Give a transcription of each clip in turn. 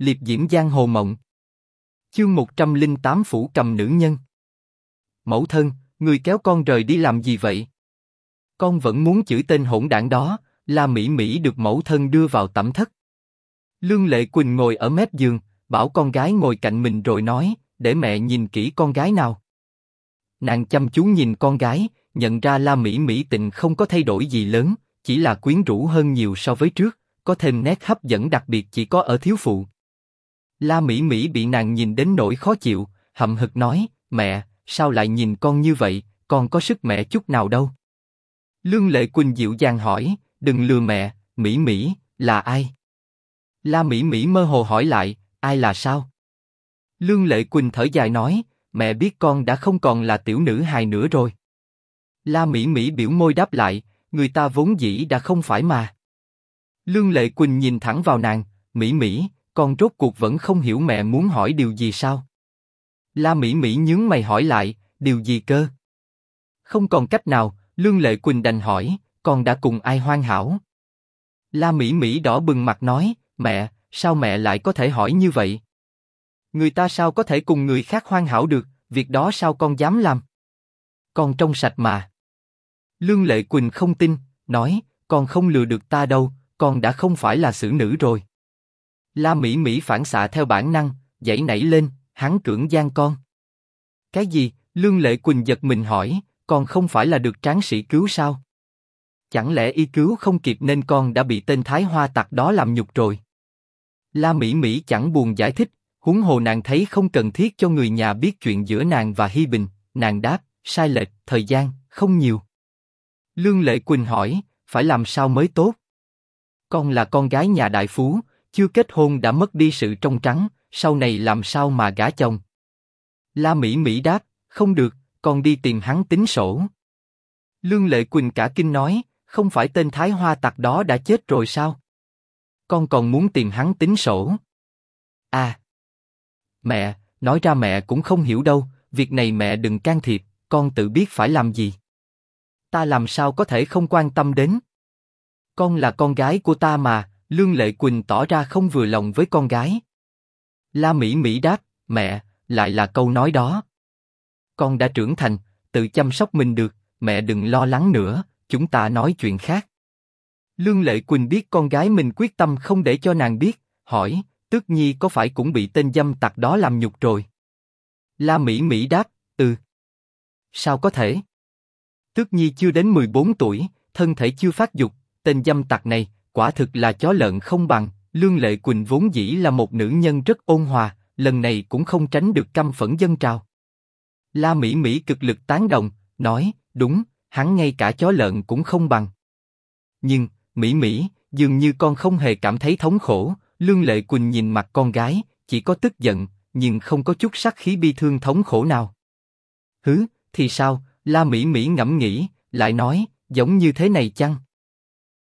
liệp diễm giang hồ mộng. Chương 108 phủ cầm nữ nhân. Mẫu thân, người kéo con rời đi làm gì vậy? Con vẫn muốn chửi tên hỗn đảng đó, La Mỹ Mỹ được mẫu thân đưa vào tẩm thất. Lương Lệ Quỳnh ngồi ở mép giường, bảo con gái ngồi cạnh mình rồi nói, để mẹ nhìn kỹ con gái nào. Nàng chăm chú nhìn con gái, nhận ra La Mỹ Mỹ tịnh không có thay đổi gì lớn, chỉ là quyến rũ hơn nhiều so với trước, có thêm nét hấp dẫn đặc biệt chỉ có ở thiếu phụ. La Mỹ Mỹ bị nàng nhìn đến nỗi khó chịu, hậm hực nói, mẹ, sao lại nhìn con như vậy, con có sức mẹ chút nào đâu. Lương Lệ Quỳnh dịu dàng hỏi, đừng lừa mẹ, Mỹ Mỹ, là ai? La Mỹ Mỹ mơ hồ hỏi lại, ai là sao? Lương Lệ Quỳnh thở dài nói, mẹ biết con đã không còn là tiểu nữ hài nữa rồi. La Mỹ Mỹ biểu môi đáp lại, người ta vốn dĩ đã không phải mà. Lương Lệ Quỳnh nhìn thẳng vào nàng, Mỹ Mỹ, con rốt cuộc vẫn không hiểu mẹ muốn hỏi điều gì sao? La Mỹ Mỹ nhướng mày hỏi lại, điều gì cơ? Không còn cách nào, Lương Lệ Quỳnh đành hỏi, con đã cùng ai hoan hảo? La Mỹ Mỹ đỏ bừng mặt nói, mẹ, sao mẹ lại có thể hỏi như vậy? Người ta sao có thể cùng người khác hoan hảo được, việc đó sao con dám làm? Con trong sạch mà. Lương Lệ Quỳnh không tin, nói, con không lừa được ta đâu, con đã không phải là xử nữ rồi. La Mỹ Mỹ phản xạ theo bản năng, dậy nảy lên, hắn cưỡng gian con. Cái gì? Lương Lệ Quỳnh giật mình hỏi, Còn không phải là được tráng sĩ cứu sao? Chẳng lẽ y cứu không kịp nên con đã bị tên Thái Hoa tặc đó làm nhục rồi? La Mỹ Mỹ chẳng buồn giải thích, huống hồ nàng thấy không cần thiết cho người nhà biết chuyện giữa nàng và Hi Bình, nàng đáp, sai lệch, thời gian, không nhiều. Lương Lệ Quỳnh hỏi, phải làm sao mới tốt? Con là con gái nhà đại phú, chưa kết hôn đã mất đi sự trong trắng, sau này làm sao mà gả chồng? La Mỹ Mỹ đáp, không được, con đi tìm hắn tính sổ. Lương Lệ Quỳnh cả kinh nói, không phải tên Thái Hoa tặc đó đã chết rồi sao? Con còn muốn tìm hắn tính sổ. À, mẹ, nói ra mẹ cũng không hiểu đâu, việc này mẹ đừng can thiệp, con tự biết phải làm gì. Ta làm sao có thể không quan tâm đến? Con là con gái của ta mà, Lương Lệ Quỳnh tỏ ra không vừa lòng với con gái. La Mỹ Mỹ đáp, mẹ, lại là câu nói đó. Con đã trưởng thành, tự chăm sóc mình được, mẹ đừng lo lắng nữa, chúng ta nói chuyện khác. Lương Lệ Quỳnh biết con gái mình quyết tâm không để cho nàng biết, hỏi, Tước Nhi có phải cũng bị tên dâm tặc đó làm nhục rồi? La Mỹ Mỹ đáp, ừ. Sao có thể? Tước Nhi chưa đến 14 tuổi, thân thể chưa phát dục, tên dâm tặc này, quả thực là chó lợn không bằng. Lương Lệ Quỳnh vốn dĩ là một nữ nhân rất ôn hòa, lần này cũng không tránh được căm phẫn dân trào. La Mỹ Mỹ cực lực tán đồng, nói, đúng, hắn ngay cả chó lợn cũng không bằng. Nhưng, Mỹ Mỹ, dường như con không hề cảm thấy thống khổ, Lương Lệ Quỳnh nhìn mặt con gái, chỉ có tức giận, nhưng không có chút sắc khí bi thương thống khổ nào. Hứ, thì sao? La Mỹ Mỹ ngẫm nghĩ, lại nói, giống như thế này chăng?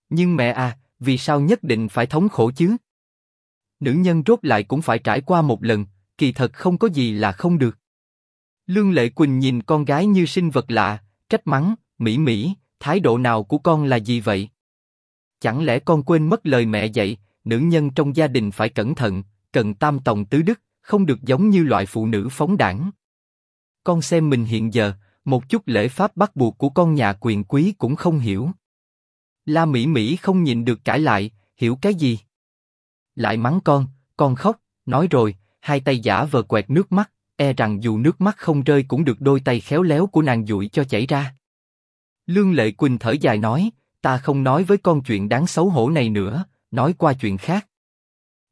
Nhưng mẹ à, vì sao nhất định phải thống khổ chứ? Nữ nhân rốt lại cũng phải trải qua một lần, kỳ thật không có gì là không được. Lương Lệ Quỳnh nhìn con gái như sinh vật lạ, trách mắng, Mỹ Mỹ, thái độ nào của con là gì vậy? Chẳng lẽ con quên mất lời mẹ dạy, nữ nhân trong gia đình phải cẩn thận, cần tam tòng tứ đức, không được giống như loại phụ nữ phóng đảng. Con xem mình hiện giờ, một chút lễ pháp bắt buộc của con nhà quyền quý cũng không hiểu. La Mỹ Mỹ không nhìn được cãi lại, hiểu cái gì? Lại mắng con, con khóc, nói rồi, hai tay giả vờ quẹt nước mắt, e rằng dù nước mắt không rơi cũng được đôi tay khéo léo của nàng dụi cho chảy ra. Lương Lệ Quỳnh thở dài nói, ta không nói với con chuyện đáng xấu hổ này nữa, nói qua chuyện khác.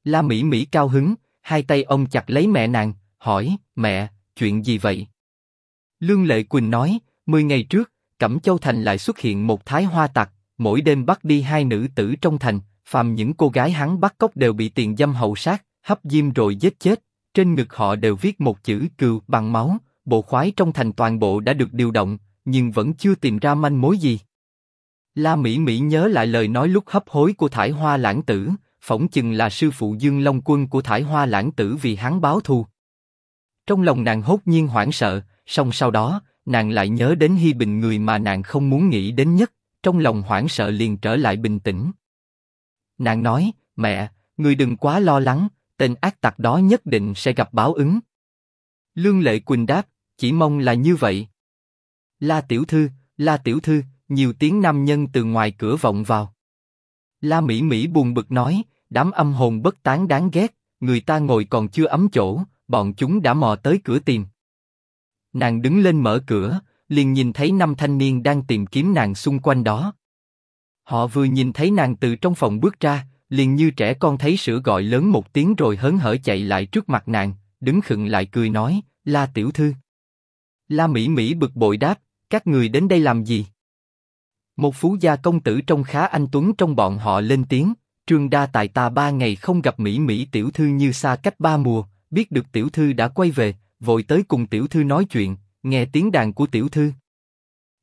La Mỹ Mỹ cao hứng, hai tay ông chặt lấy mẹ nàng, hỏi, mẹ, chuyện gì vậy? Lương Lệ Quỳnh nói, mười ngày trước, Cẩm Châu Thành lại xuất hiện một thái hoa tặc, mỗi đêm bắt đi hai nữ tử trong thành, phàm những cô gái hắn bắt cóc đều bị tiền dâm hậu sát, hấp diêm rồi giết chết. Trên ngực họ đều viết một chữ cừu bằng máu. Bộ khoái trong thành toàn bộ đã được điều động, nhưng vẫn chưa tìm ra manh mối gì. La Mỹ Mỹ nhớ lại lời nói lúc hấp hối của Thải Hoa Lãng Tử, phỏng chừng là sư phụ Dương Long Quân của Thải Hoa Lãng Tử vì hắn báo thù. Trong lòng nàng hốt nhiên hoảng sợ, song sau đó, nàng lại nhớ đến Hi Bình người mà nàng không muốn nghĩ đến nhất, trong lòng hoảng sợ liền trở lại bình tĩnh. Nàng nói, mẹ, người đừng quá lo lắng, tên ác tặc đó nhất định sẽ gặp báo ứng. Lương Lệ Quỳnh đáp, chỉ mong là như vậy. La tiểu thư, La tiểu thư, nhiều tiếng nam nhân từ ngoài cửa vọng vào. La Mỹ Mỹ buồn bực nói, đám âm hồn bất tán đáng ghét, người ta ngồi còn chưa ấm chỗ, bọn chúng đã mò tới cửa tìm. Nàng đứng lên mở cửa, liền nhìn thấy năm thanh niên đang tìm kiếm nàng xung quanh đó. Họ vừa nhìn thấy nàng từ trong phòng bước ra, liền như trẻ con thấy sữa gọi lớn một tiếng rồi hớn hở chạy lại trước mặt nàng, đứng khựng lại cười nói, La tiểu thư. La Mỹ Mỹ bực bội đáp, các người đến đây làm gì? Một phú gia công tử trông khá anh tuấn trong bọn họ lên tiếng, Trương Đa Tài ta ba ngày không gặp Mỹ Mỹ tiểu thư như xa cách ba mùa, biết được tiểu thư đã quay về, vội tới cùng tiểu thư nói chuyện, nghe tiếng đàn của tiểu thư.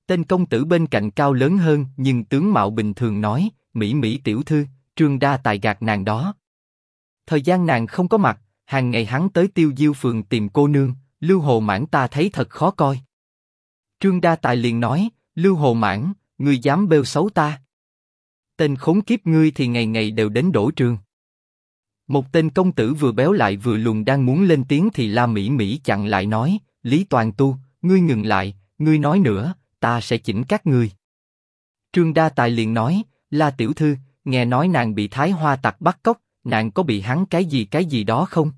Tên công tử bên cạnh cao lớn hơn nhưng tướng mạo bình thường nói, Mỹ Mỹ tiểu thư, Trương Đa Tài gạt nàng đó. Thời gian nàng không có mặt, hàng ngày hắn tới tiêu diêu phường tìm cô nương, Lưu Hồ Mãn ta thấy thật khó coi. Trương Đa Tài liền nói, Lưu Hồ Mãn, ngươi dám bêu xấu ta. Tên khốn kiếp ngươi thì ngày ngày đều đến đổ trường. Một tên công tử vừa béo lại vừa lùn đang muốn lên tiếng thì La Mỹ Mỹ chặn lại nói, Lý Toàn Tu, ngươi ngừng lại, ngươi nói nữa, ta sẽ chỉnh các ngươi. Trương Đa Tài liền nói, La Tiểu Thư, nghe nói nàng bị Thái Hoa tặc bắt cóc, nàng có bị hắn cái gì cái gì đó không?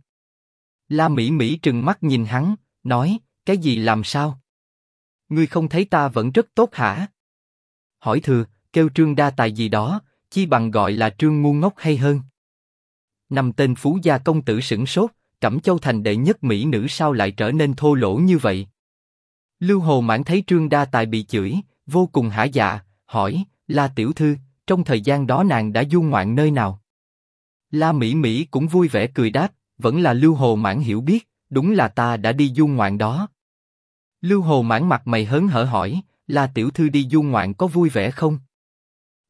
La Mỹ Mỹ trừng mắt nhìn hắn, nói, cái gì làm sao? Ngươi không thấy ta vẫn rất tốt hả? Hỏi thừa, kêu Trương Đa Tài gì đó, chi bằng gọi là Trương ngu ngốc hay hơn. Năm tên phú gia công tử sững sốt, Cẩm Châu thành đệ nhất mỹ nữ sao lại trở nên thô lỗ như vậy? Lưu Hồ Mãn thấy Trương Đa Tài bị chửi, vô cùng hả dạ, hỏi, La Tiểu Thư, trong thời gian đó nàng đã du ngoạn nơi nào? La Mỹ Mỹ cũng vui vẻ cười đáp, vẫn là Lưu Hồ Mãn hiểu biết, đúng là ta đã đi du ngoạn đó. Lưu Hồ Mãn mặt mày hớn hở hỏi, La Tiểu Thư đi du ngoạn có vui vẻ không?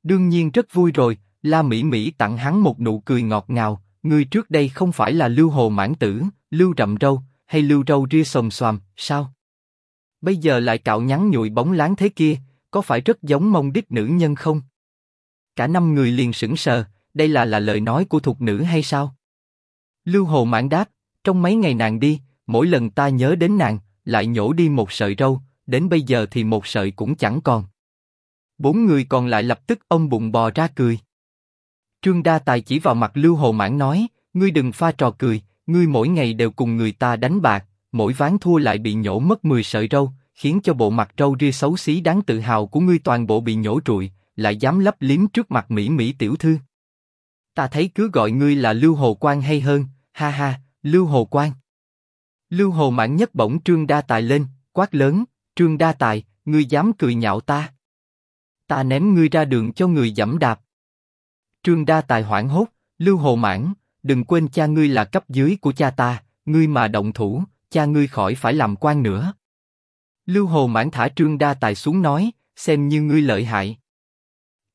Đương nhiên rất vui rồi, La Mỹ Mỹ tặng hắn một nụ cười ngọt ngào, người trước đây không phải là Lưu Hồ Mãn Tử, Lưu Rậm Râu, hay Lưu Râu Ria Sồm Xoàm, sao? Bây giờ lại cạo nhắn nhụi bóng láng thế kia, có phải rất giống mông đích nữ nhân không? Cả năm người liền sững sờ, đây là là lời nói của thuộc nữ hay sao? Lưu Hồ Mãn đáp, trong mấy ngày nàng đi, mỗi lần ta nhớ đến nàng, lại nhổ đi một sợi râu, đến bây giờ thì một sợi cũng chẳng còn. Bốn người còn lại lập tức ông bụng bò ra cười. Trương Đa Tài chỉ vào mặt Lưu Hồ Mãn nói, ngươi đừng pha trò cười, ngươi mỗi ngày đều cùng người ta đánh bạc, mỗi ván thua lại bị nhổ mất 10 sợi râu, khiến cho bộ mặt râu ria xấu xí đáng tự hào của ngươi toàn bộ bị nhổ trụi, lại dám lấp liếm trước mặt mỹ mỹ tiểu thư. Ta thấy cứ gọi ngươi là Lưu Hồ Quan hay hơn, ha ha, Lưu Hồ Quan. Lưu Hồ mãn nhất bỗng Trương Đa Tài lên, quát lớn, Trương Đa Tài, ngươi dám cười nhạo ta. Ta ném ngươi ra đường cho người dẫm đạp. Trương Đa Tài hoảng hốt, Lưu Hồ mãn, đừng quên cha ngươi là cấp dưới của cha ta, ngươi mà động thủ, cha ngươi khỏi phải làm quan nữa. Lưu Hồ mãn thả Trương Đa Tài xuống nói, xem như ngươi lợi hại.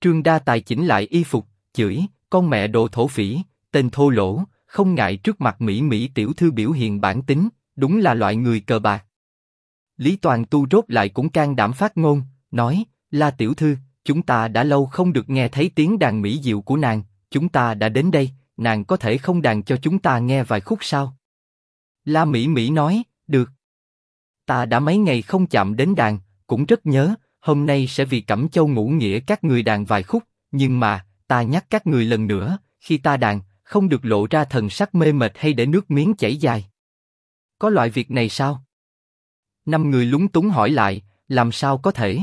Trương Đa Tài chỉnh lại y phục, chửi, con mẹ đồ thổ phỉ, tên thô lỗ, không ngại trước mặt mỹ mỹ tiểu thư biểu hiện bản tính, đúng là loại người cờ bạc. Lý Toàn Tu rốt lại cũng can đảm phát ngôn, nói, La tiểu thư, chúng ta đã lâu không được nghe thấy tiếng đàn mỹ diệu của nàng, chúng ta đã đến đây, nàng có thể không đàn cho chúng ta nghe vài khúc sao? La Mỹ Mỹ nói, được. Ta đã mấy ngày không chạm đến đàn, cũng rất nhớ, hôm nay sẽ vì Cẩm Châu ngủ nghĩa các người đàn vài khúc, nhưng mà, ta nhắc các người lần nữa, khi ta đàn, không được lộ ra thần sắc mê mệt hay để nước miếng chảy dài. Có loại việc này sao? Năm người lúng túng hỏi lại, làm sao có thể?